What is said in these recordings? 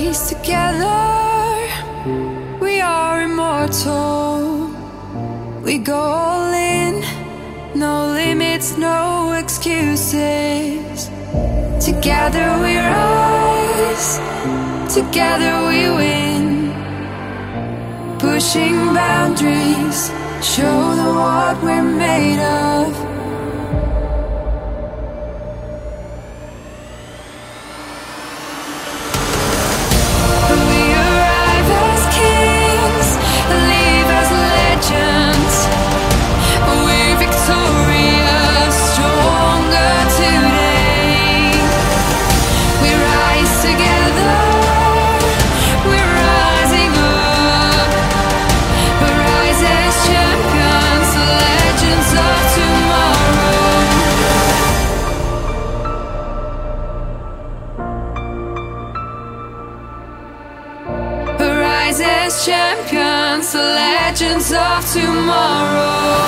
together. We are immortal. We go all in. No limits, no excuses. Together we rise. Together we win. Pushing boundaries. Show them what we're made of. As champions, the legends of tomorrow.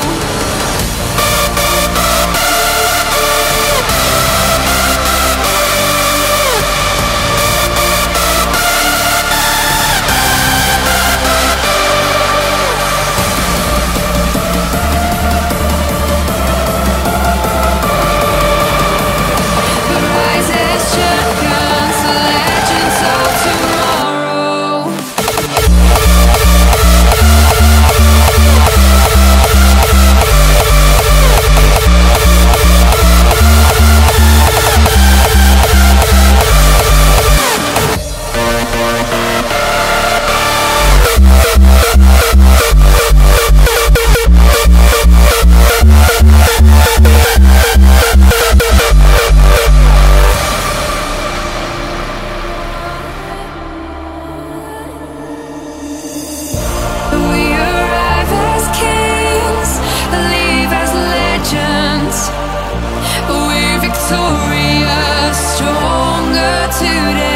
Stronger today.